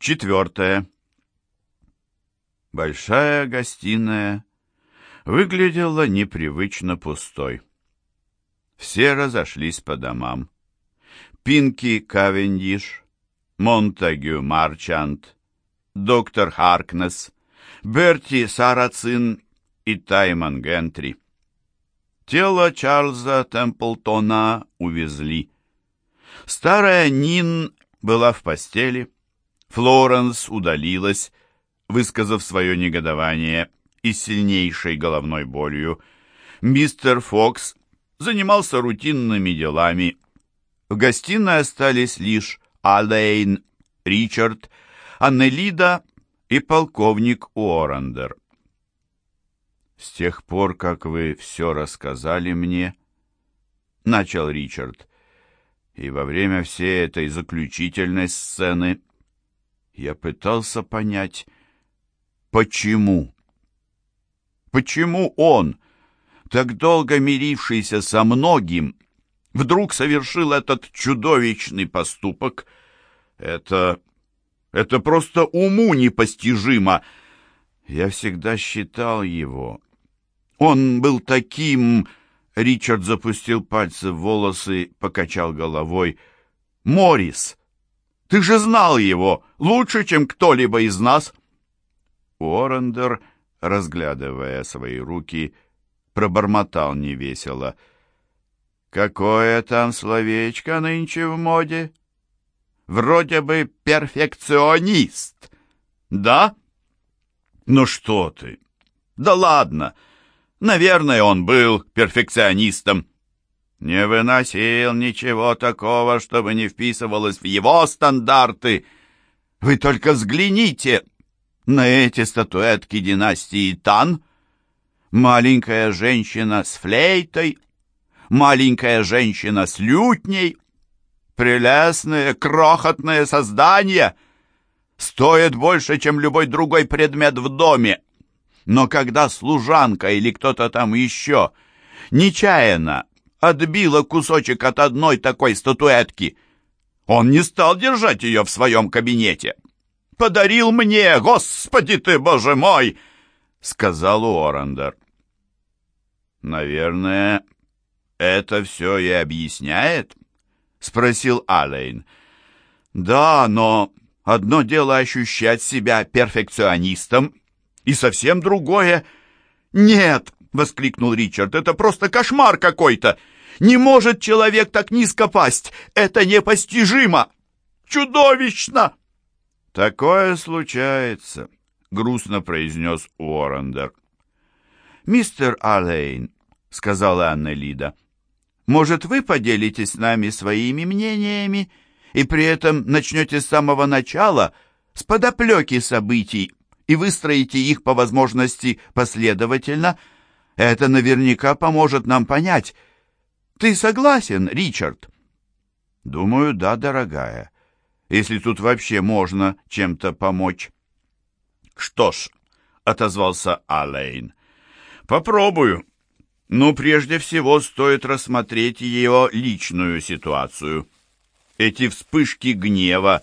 Четвертое. Большая гостиная выглядела непривычно пустой. Все разошлись по домам. Пинки Кавендиш, Монтагю Марчант, доктор Харкнес, Берти Сарацин и Тайман Гентри. Тело Чарльза Темплтона увезли. Старая Нин была в постели. Флоренс удалилась, высказав свое негодование и сильнейшей головной болью. Мистер Фокс занимался рутинными делами. В гостиной остались лишь Алейн, Ричард, Аннелида и полковник Уоррендер. «С тех пор, как вы все рассказали мне, — начал Ричард, — и во время всей этой заключительной сцены я пытался понять, почему. Почему он, так долго мирившийся со многим, вдруг совершил этот чудовищный поступок? Это... это просто уму непостижимо. Я всегда считал его он был таким... Ричард запустил пальцы в волосы, покачал головой. «Моррис! Ты же знал его лучше, чем кто-либо из нас!» Уоррендер, разглядывая свои руки, пробормотал невесело. «Какое там словечко нынче в моде? Вроде бы перфекционист, да?» «Ну что ты! Да ладно!» Наверное, он был перфекционистом. Не выносил ничего такого, чтобы не вписывалось в его стандарты. Вы только взгляните на эти статуэтки династии Тан. Маленькая женщина с флейтой, маленькая женщина с лютней, прелестное, крохотное создание, стоит больше, чем любой другой предмет в доме. Но когда служанка или кто-то там еще нечаянно отбила кусочек от одной такой статуэтки, он не стал держать ее в своем кабинете. «Подарил мне, господи ты, боже мой!» — сказал Уоррендер. «Наверное, это все и объясняет?» — спросил Алейн. «Да, но одно дело ощущать себя перфекционистом, и совсем другое. «Нет!» — воскликнул Ричард. «Это просто кошмар какой-то! Не может человек так низко пасть! Это непостижимо! Чудовищно!» «Такое случается», — грустно произнес Уоррендер. «Мистер Аллейн», — сказала Анна Лида, — «может, вы поделитесь с нами своими мнениями и при этом начнете с самого начала, с подоплеки событий, и выстроите их по возможности последовательно, это наверняка поможет нам понять. Ты согласен, Ричард? Думаю, да, дорогая. Если тут вообще можно чем-то помочь. Что ж, отозвался Алейн. Попробую. Но прежде всего стоит рассмотреть ее личную ситуацию. Эти вспышки гнева,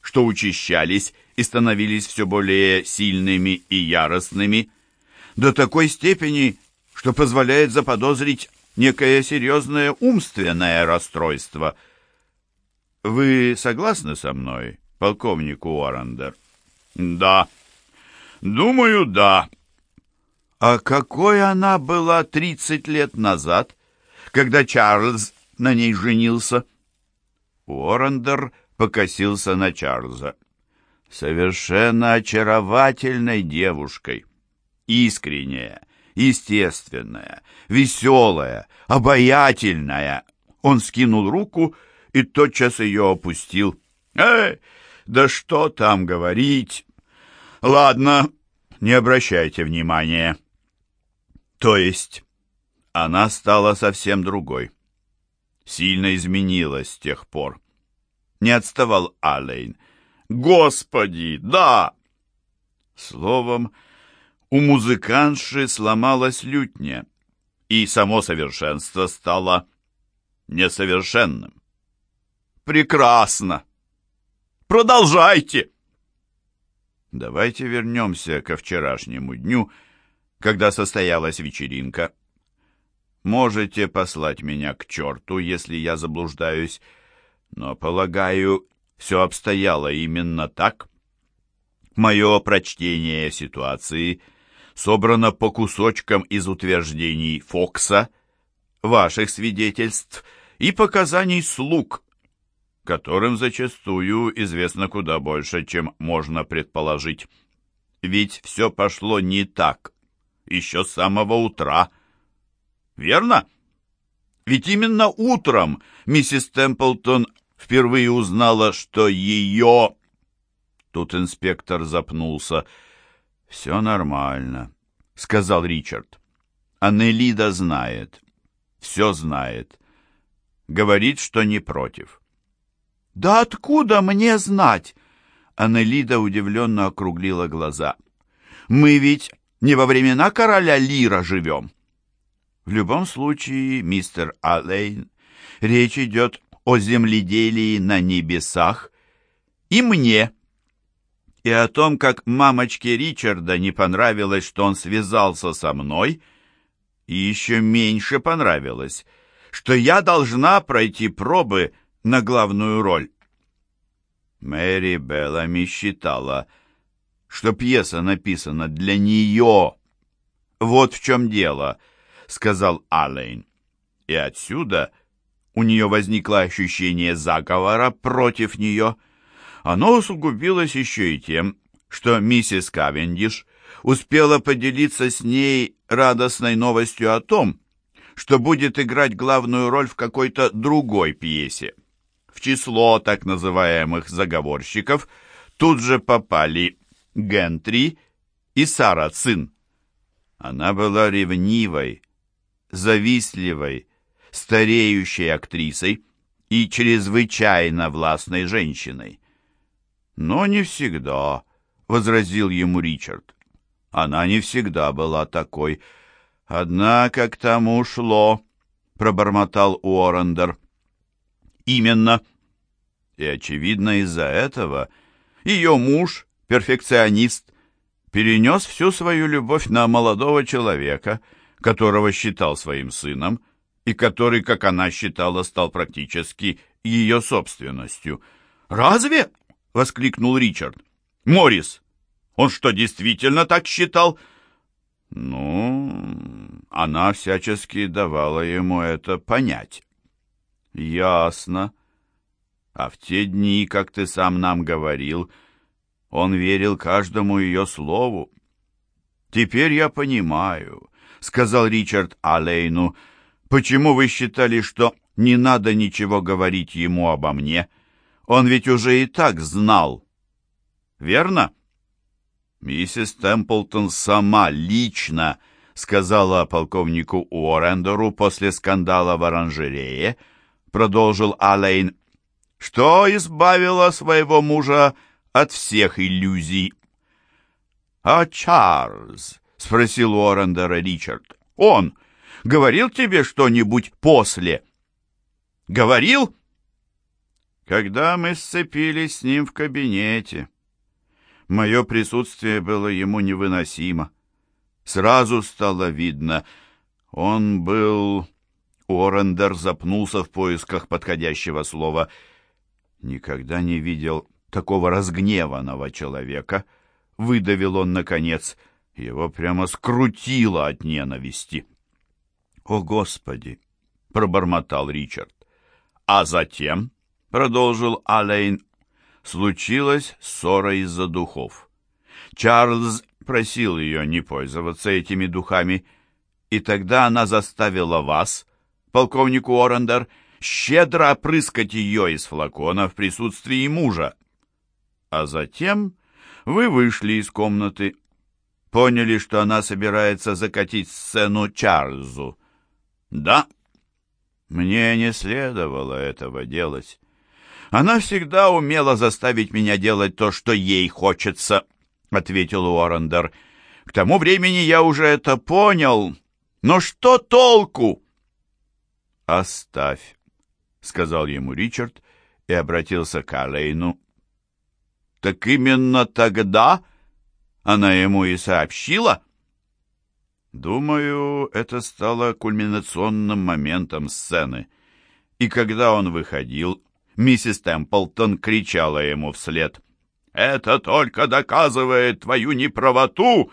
что учащались, и становились все более сильными и яростными, до такой степени, что позволяет заподозрить некое серьезное умственное расстройство. Вы согласны со мной, полковник Уоррендер? Да. Думаю, да. А какой она была тридцать лет назад, когда Чарльз на ней женился? Уоррендер покосился на Чарльза совершенно очаровательной девушкой. Искренняя, естественная, веселая, обаятельная. Он скинул руку и тотчас ее опустил. «Эй, да что там говорить? Ладно, не обращайте внимания». То есть она стала совсем другой. Сильно изменилась с тех пор. Не отставал Аллейн. Господи, да! Словом, у музыкантши сломалась лютня, и само совершенство стало несовершенным. Прекрасно! Продолжайте! Давайте вернемся ко вчерашнему дню, когда состоялась вечеринка. Можете послать меня к черту, если я заблуждаюсь, но, полагаю, все обстояло именно так. Мое прочтение ситуации собрано по кусочкам из утверждений Фокса, ваших свидетельств и показаний слуг, которым зачастую известно куда больше, чем можно предположить. Ведь все пошло не так, еще с самого утра. Верно? Ведь именно утром миссис Темплтон впервые узнала, что ее... Тут инспектор запнулся. «Все нормально», — сказал Ричард. «Аннелида знает. Все знает. Говорит, что не против». «Да откуда мне знать?» Аннелида удивленно округлила глаза. «Мы ведь не во времена короля Лира живем». В любом случае, мистер Аллейн, речь идет о земледелии на небесах и мне, и о том, как мамочке Ричарда не понравилось, что он связался со мной, и еще меньше понравилось, что я должна пройти пробы на главную роль. Мэри Беллами считала, что пьеса написана для нее. Вот в чем дело, сказал Аллейн. И отсюда у нее возникло ощущение заговора против нее. Оно усугубилось еще и тем, что миссис Кавендиш успела поделиться с ней радостной новостью о том, что будет играть главную роль в какой-то другой пьесе. В число так называемых заговорщиков тут же попали Гентри и Сара Цин. Она была ревнивой, завистливой, стареющей актрисой и чрезвычайно властной женщиной. «Но не всегда», — возразил ему Ричард. «Она не всегда была такой. Однако к тому шло», — пробормотал Уоррендер. «Именно. И, очевидно, из-за этого ее муж, перфекционист, перенес всю свою любовь на молодого человека, которого считал своим сыном, и который, как она считала, стал практически ее собственностью. «Разве?» — воскликнул Ричард. «Моррис, он что, действительно так считал?» «Ну, она всячески давала ему это понять». «Ясно. А в те дни, как ты сам нам говорил, он верил каждому ее слову». «Теперь я понимаю», — сказал Ричард Алейну, — Почему вы считали, что не надо ничего говорить ему обо мне? Он ведь уже и так знал. Верно? Миссис Темплтон сама лично сказала полковнику Уоррендеру после скандала в оранжерее, продолжил Алейн, что избавила своего мужа от всех иллюзий. «А Чарльз?» — спросил Уоррендера Ричард. «Он говорил тебе что-нибудь после?» «Говорил?» «Когда мы сцепились с ним в кабинете. Мое присутствие было ему невыносимо. Сразу стало видно, он был...» Уоррендер запнулся в поисках подходящего слова. «Никогда не видел такого разгневанного человека», — выдавил он наконец. Его прямо скрутило от ненависти. «О, Господи!» — пробормотал Ричард. «А затем», — продолжил Алейн, — «случилась ссора из-за духов. Чарльз просил ее не пользоваться этими духами, и тогда она заставила вас, полковник Уоррендер, щедро опрыскать ее из флакона в присутствии мужа. А затем вы вышли из комнаты, поняли, что она собирается закатить сцену Чарльзу. Да, мне не следовало этого делать. Она всегда умела заставить меня делать то, что ей хочется, ответил Уоррендер. К тому времени я уже это понял. Но что толку? Оставь, сказал ему Ричард и обратился к Алейну. Так именно тогда она ему и сообщила? Думаю, это стало кульминационным моментом сцены. И когда он выходил, миссис Темплтон кричала ему вслед. «Это только доказывает твою неправоту!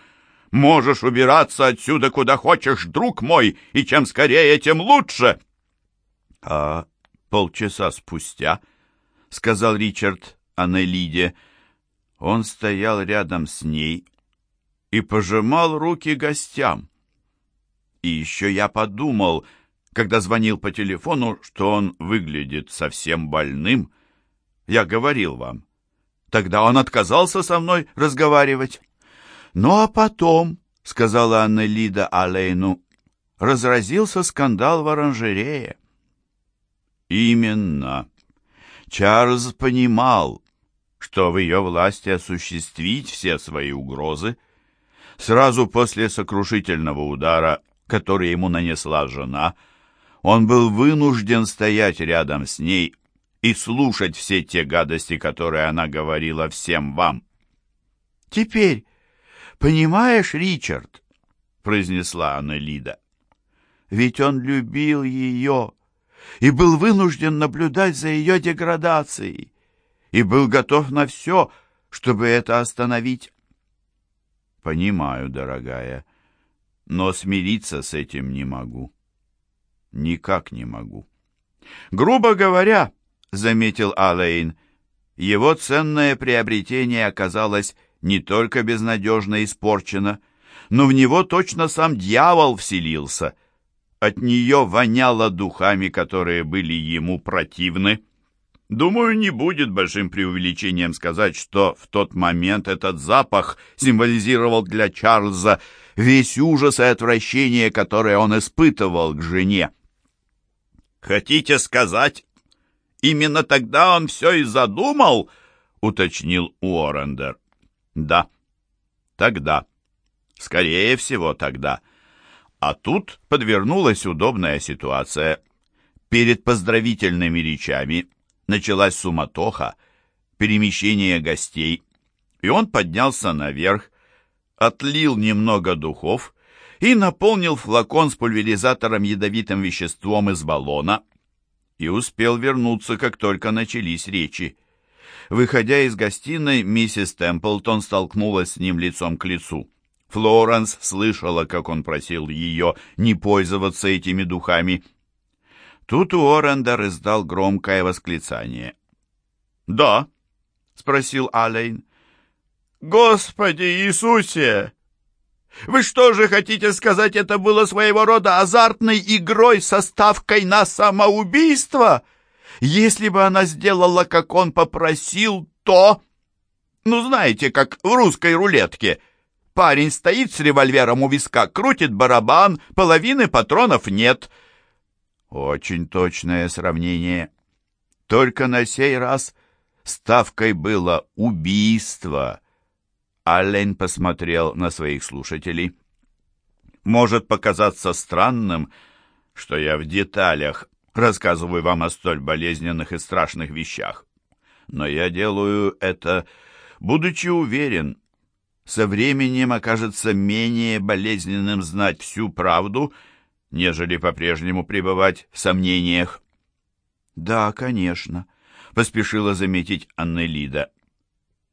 Можешь убираться отсюда куда хочешь, друг мой, и чем скорее, тем лучше!» А полчаса спустя, — сказал Ричард Аннелиде, — он стоял рядом с ней и пожимал руки гостям. И еще я подумал, когда звонил по телефону, что он выглядит совсем больным. Я говорил вам. Тогда он отказался со мной разговаривать. Ну а потом, — сказала Анна Лида Алейну, — разразился скандал в оранжерее. Именно. Чарльз понимал, что в ее власти осуществить все свои угрозы. Сразу после сокрушительного удара, который ему нанесла жена, он был вынужден стоять рядом с ней и слушать все те гадости, которые она говорила всем вам. «Теперь, понимаешь, Ричард?» — произнесла Аннелида. «Ведь он любил ее» и был вынужден наблюдать за ее деградацией, и был готов на все, чтобы это остановить. Понимаю, дорогая, но смириться с этим не могу. Никак не могу. Грубо говоря, заметил Алейн, его ценное приобретение оказалось не только безнадежно испорчено, но в него точно сам дьявол вселился — от нее воняло духами, которые были ему противны. Думаю, не будет большим преувеличением сказать, что в тот момент этот запах символизировал для Чарльза весь ужас и отвращение, которое он испытывал к жене. «Хотите сказать, именно тогда он все и задумал?» — уточнил Уоррендер. «Да, тогда. Скорее всего, тогда». А тут подвернулась удобная ситуация. Перед поздравительными речами началась суматоха, перемещение гостей, и он поднялся наверх, отлил немного духов и наполнил флакон с пульверизатором ядовитым веществом из баллона и успел вернуться, как только начались речи. Выходя из гостиной, миссис Темплтон столкнулась с ним лицом к лицу. Флоренс слышала, как он просил ее не пользоваться этими духами. Тут Уоррендер издал громкое восклицание. «Да?» — спросил Алейн. «Господи Иисусе! Вы что же хотите сказать, это было своего рода азартной игрой со ставкой на самоубийство? Если бы она сделала, как он попросил, то... Ну, знаете, как в русской рулетке — Парень стоит с револьвером у виска, крутит барабан, половины патронов нет. Очень точное сравнение. Только на сей раз ставкой было убийство. Аллен посмотрел на своих слушателей. Может показаться странным, что я в деталях рассказываю вам о столь болезненных и страшных вещах. Но я делаю это, будучи уверен, со временем окажется менее болезненным знать всю правду, нежели по-прежнему пребывать в сомнениях. «Да, конечно», — поспешила заметить Аннелида.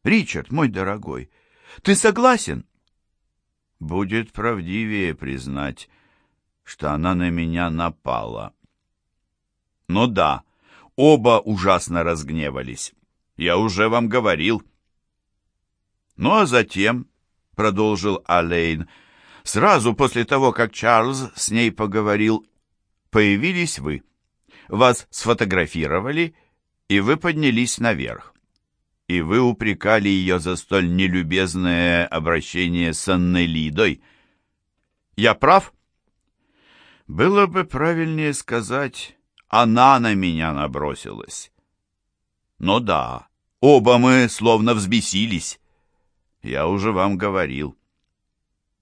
«Ричард, мой дорогой, ты согласен?» «Будет правдивее признать, что она на меня напала». «Ну да, оба ужасно разгневались. Я уже вам говорил». Ну а затем, — продолжил Алейн, — сразу после того, как Чарльз с ней поговорил, появились вы. Вас сфотографировали, и вы поднялись наверх. И вы упрекали ее за столь нелюбезное обращение с Аннелидой. Я прав? Было бы правильнее сказать, она на меня набросилась. Но да, оба мы словно взбесились. Я уже вам говорил.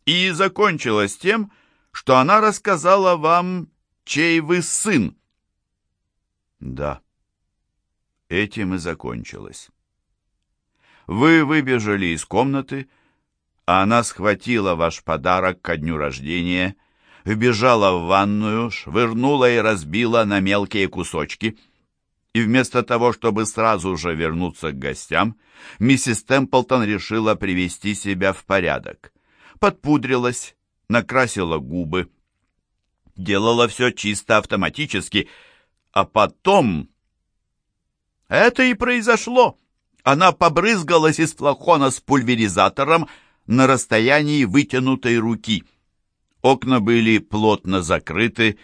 И закончилось тем, что она рассказала вам, чей вы сын. Да, этим и закончилось. Вы выбежали из комнаты, а она схватила ваш подарок ко дню рождения, вбежала в ванную, швырнула и разбила на мелкие кусочки. И вместо того, чтобы сразу же вернуться к гостям, миссис Темплтон решила привести себя в порядок. Подпудрилась, накрасила губы. Делала все чисто автоматически, а потом... Это и произошло. Она побрызгалась из флакона с пульверизатором на расстоянии вытянутой руки. Окна были плотно закрыты,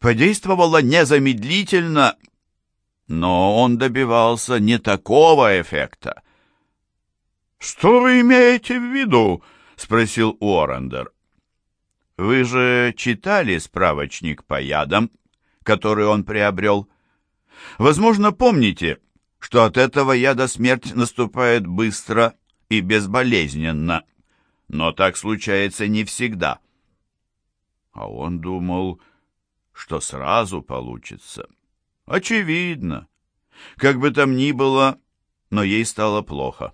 подействовало незамедлительно, но он добивался не такого эффекта. «Что вы имеете в виду?» — спросил Уоррендер. «Вы же читали справочник по ядам, который он приобрел? Возможно, помните, что от этого яда смерть наступает быстро и безболезненно, но так случается не всегда. А он думал, что сразу получится. Очевидно. Как бы там ни было, но ей стало плохо.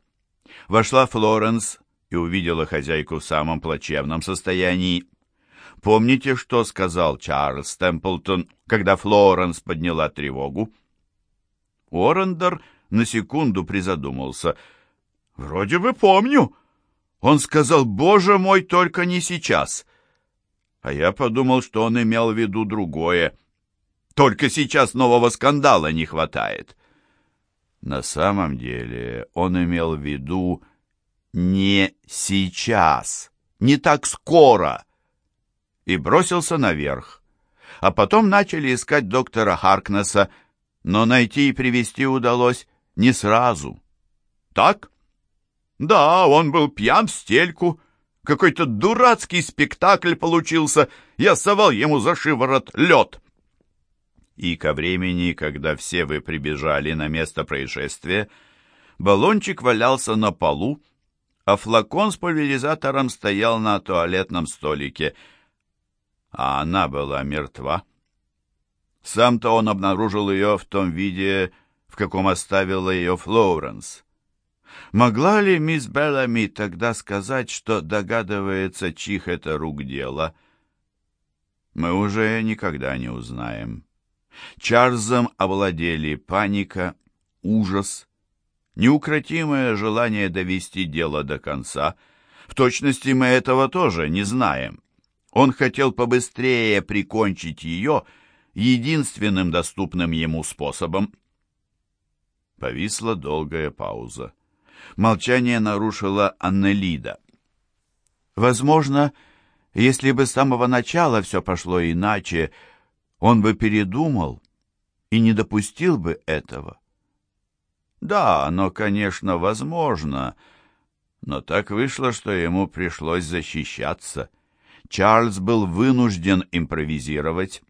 Вошла Флоренс и увидела хозяйку в самом плачевном состоянии. Помните, что сказал Чарльз Темплтон, когда Флоренс подняла тревогу? Уоррендер на секунду призадумался. «Вроде бы помню». Он сказал, «Боже мой, только не сейчас». А я подумал, что он имел в виду другое. Только сейчас нового скандала не хватает. На самом деле он имел в виду не сейчас, не так скоро. И бросился наверх. А потом начали искать доктора Харкнесса, но найти и привести удалось не сразу. Так? Да, он был пьян в стельку. Какой-то дурацкий спектакль получился. Я совал ему за шиворот лед. И ко времени, когда все вы прибежали на место происшествия, баллончик валялся на полу, а флакон с пульверизатором стоял на туалетном столике, а она была мертва. Сам-то он обнаружил ее в том виде, в каком оставила ее Флоренс. Могла ли мисс Беллами тогда сказать, что догадывается, чих это рук дело? Мы уже никогда не узнаем. Чарльзом овладели паника, ужас, неукротимое желание довести дело до конца. В точности мы этого тоже не знаем. Он хотел побыстрее прикончить ее — единственным доступным ему способом. Повисла долгая пауза. Молчание нарушила Аннелида. Возможно, если бы с самого начала все пошло иначе, он бы передумал и не допустил бы этого. Да, оно, конечно, возможно, но так вышло, что ему пришлось защищаться. Чарльз был вынужден импровизировать.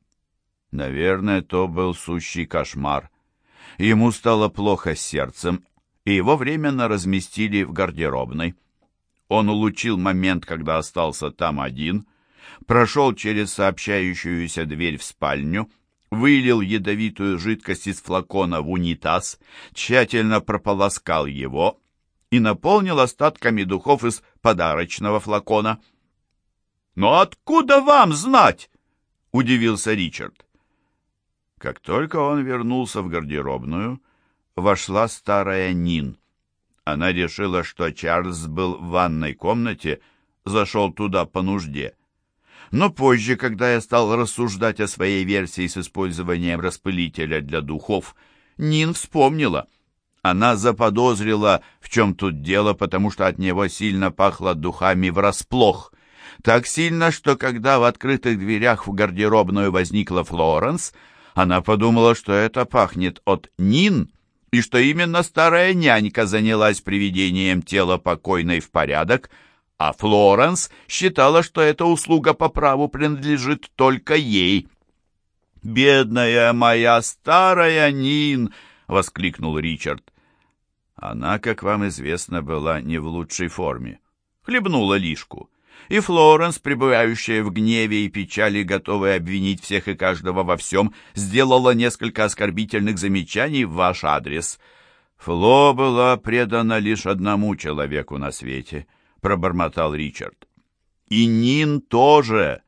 Наверное, то был сущий кошмар. Ему стало плохо с сердцем, и его временно разместили в гардеробной. Он улучил момент, когда остался там один, прошел через сообщающуюся дверь в спальню, вылил ядовитую жидкость из флакона в унитаз, тщательно прополоскал его и наполнил остатками духов из подарочного флакона. «Но откуда вам знать?» — удивился Ричард. Как только он вернулся в гардеробную, вошла старая Нин. Она решила, что Чарльз был в ванной комнате, зашел туда по нужде. Но позже, когда я стал рассуждать о своей версии с использованием распылителя для духов, Нин вспомнила. Она заподозрила, в чем тут дело, потому что от него сильно пахло духами врасплох. Так сильно, что когда в открытых дверях в гардеробную возникла Флоренс, она подумала, что это пахнет от Нин, и что именно старая нянька занялась приведением тела покойной в порядок, а Флоренс считала, что эта услуга по праву принадлежит только ей. «Бедная моя старая Нин!» — воскликнул Ричард. Она, как вам известно, была не в лучшей форме. Хлебнула лишку и Флоренс, пребывающая в гневе и печали, готовая обвинить всех и каждого во всем, сделала несколько оскорбительных замечаний в ваш адрес. Фло была предана лишь одному человеку на свете, — пробормотал Ричард. «И Нин тоже.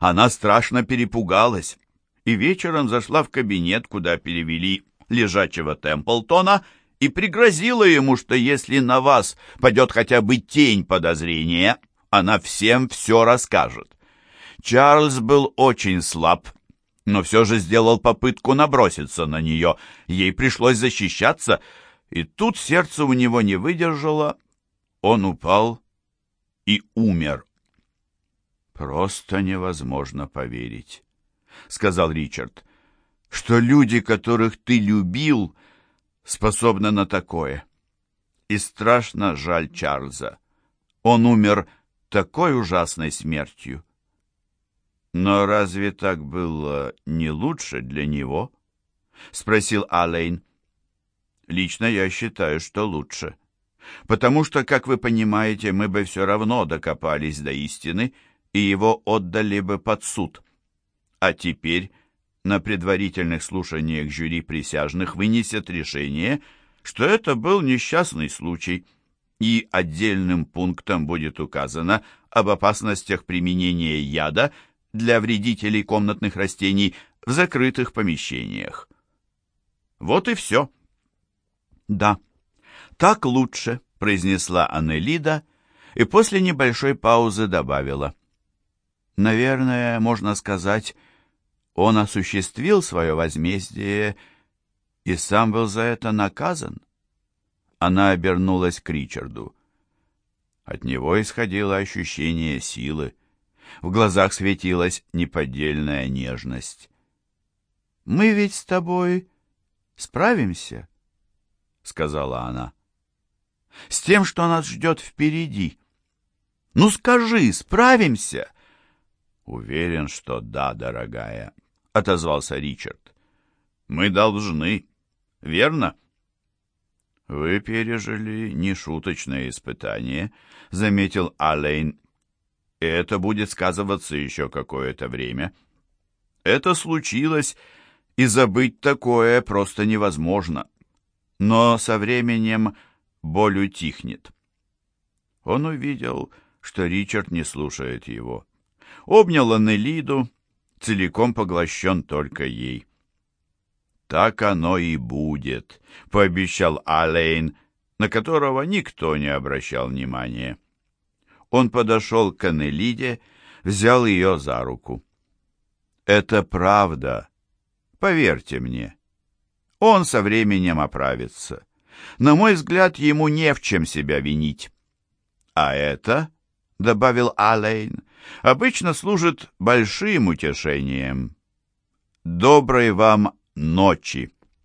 Она страшно перепугалась и вечером зашла в кабинет, куда перевели лежачего Темплтона, и пригрозила ему, что если на вас падет хотя бы тень подозрения, она всем все расскажет. Чарльз был очень слаб, но все же сделал попытку наброситься на нее. Ей пришлось защищаться, и тут сердце у него не выдержало. Он упал и умер. «Просто невозможно поверить», — сказал Ричард, — «что люди, которых ты любил, способны на такое. И страшно жаль Чарльза. Он умер такой ужасной смертью». «Но разве так было не лучше для него?» — спросил Алейн. «Лично я считаю, что лучше. Потому что, как вы понимаете, мы бы все равно докопались до истины, и его отдали бы под суд. А теперь на предварительных слушаниях жюри присяжных вынесет решение, что это был несчастный случай, и отдельным пунктом будет указано об опасностях применения яда для вредителей комнатных растений в закрытых помещениях. Вот и все. «Да, так лучше», — произнесла Аннелида и после небольшой паузы добавила. «Наверное, можно сказать, он осуществил свое возмездие и сам был за это наказан». Она обернулась к Ричарду. От него исходило ощущение силы. В глазах светилась неподдельная нежность. «Мы ведь с тобой справимся», — сказала она. «С тем, что нас ждет впереди. Ну скажи, справимся?» «Уверен, что да, дорогая», — отозвался Ричард. «Мы должны, верно?» «Вы пережили нешуточное испытание», — заметил Алейн это будет сказываться еще какое-то время. Это случилось, и забыть такое просто невозможно. Но со временем боль утихнет. Он увидел, что Ричард не слушает его. Обнял Аннелиду, целиком поглощен только ей. «Так оно и будет», — пообещал Алейн, на которого никто не обращал внимания. Он подошел к Аннелиде, взял ее за руку. «Это правда. Поверьте мне. Он со временем оправится. На мой взгляд, ему не в чем себя винить. А это, — добавил Алейн, — обычно служит большим утешением. Доброй вам ночи!»